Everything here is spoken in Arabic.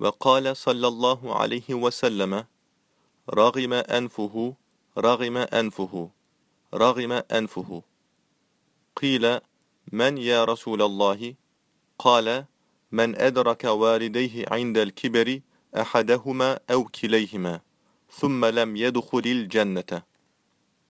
وقال صلى الله عليه وسلم رغم أنفه رغم أنفه رغم أنفه. قيل من يا رسول الله؟ قال من أدرك والديه عند الكبر أحدهما أو كليهما ثم لم يدخل الجنة.